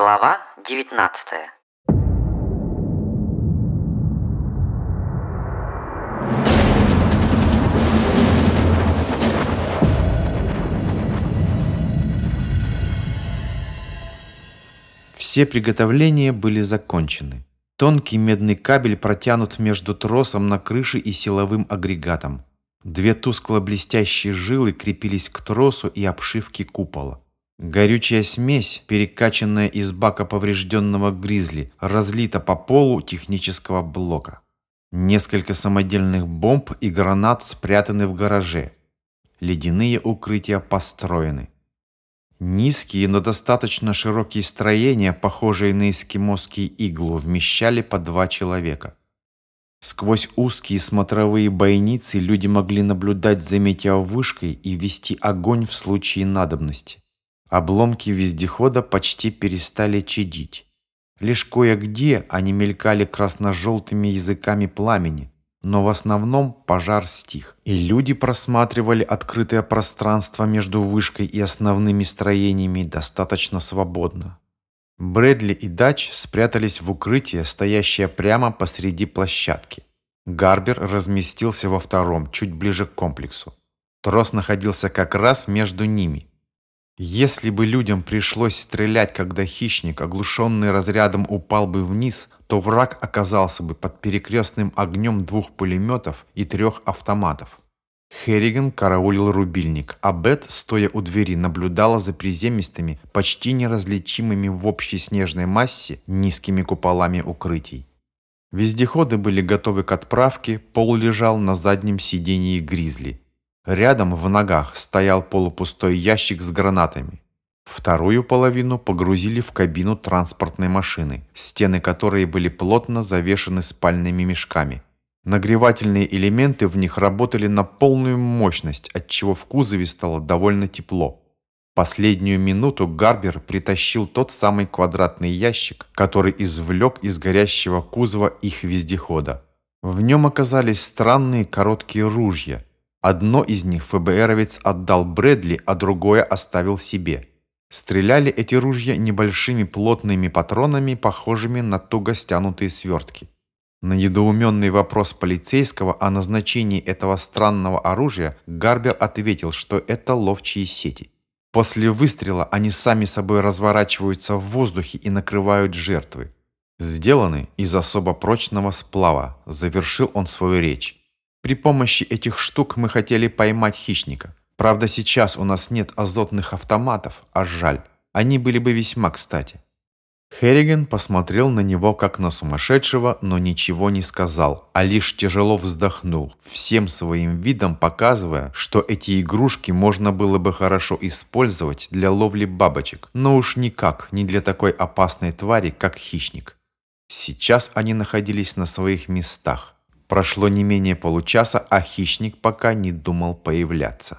Глава 19 Все приготовления были закончены. Тонкий медный кабель протянут между тросом на крыше и силовым агрегатом. Две тускло-блестящие жилы крепились к тросу и обшивке купола. Горючая смесь, перекачанная из бака поврежденного гризли, разлита по полу технического блока. Несколько самодельных бомб и гранат спрятаны в гараже. Ледяные укрытия построены. Низкие, но достаточно широкие строения, похожие на эскимосские иглу, вмещали по два человека. Сквозь узкие смотровые бойницы люди могли наблюдать за метеовышкой и вести огонь в случае надобности. Обломки вездехода почти перестали чадить. Лишь кое-где они мелькали красно-желтыми языками пламени, но в основном пожар стих, и люди просматривали открытое пространство между вышкой и основными строениями достаточно свободно. Брэдли и Дач спрятались в укрытие, стоящее прямо посреди площадки. Гарбер разместился во втором, чуть ближе к комплексу. Трос находился как раз между ними. Если бы людям пришлось стрелять, когда хищник, оглушенный разрядом, упал бы вниз, то враг оказался бы под перекрестным огнем двух пулеметов и трех автоматов. Херриган караулил рубильник, а Бет, стоя у двери, наблюдала за приземистыми, почти неразличимыми в общей снежной массе низкими куполами укрытий. Вездеходы были готовы к отправке, пол лежал на заднем сидении Гризли. Рядом в ногах стоял полупустой ящик с гранатами. Вторую половину погрузили в кабину транспортной машины, стены которой были плотно завешаны спальными мешками. Нагревательные элементы в них работали на полную мощность, отчего в кузове стало довольно тепло. Последнюю минуту Гарбер притащил тот самый квадратный ящик, который извлек из горящего кузова их вездехода. В нем оказались странные короткие ружья – Одно из них ФБРовец отдал Брэдли, а другое оставил себе. Стреляли эти ружья небольшими плотными патронами, похожими на туго стянутые свертки. На недоуменный вопрос полицейского о назначении этого странного оружия Гарбер ответил, что это ловчие сети. После выстрела они сами собой разворачиваются в воздухе и накрывают жертвы. Сделаны из особо прочного сплава, завершил он свою речь. При помощи этих штук мы хотели поймать хищника. Правда, сейчас у нас нет азотных автоматов, а жаль. Они были бы весьма кстати. Херриган посмотрел на него как на сумасшедшего, но ничего не сказал, а лишь тяжело вздохнул, всем своим видом показывая, что эти игрушки можно было бы хорошо использовать для ловли бабочек, но уж никак не для такой опасной твари, как хищник. Сейчас они находились на своих местах. Прошло не менее получаса, а хищник пока не думал появляться.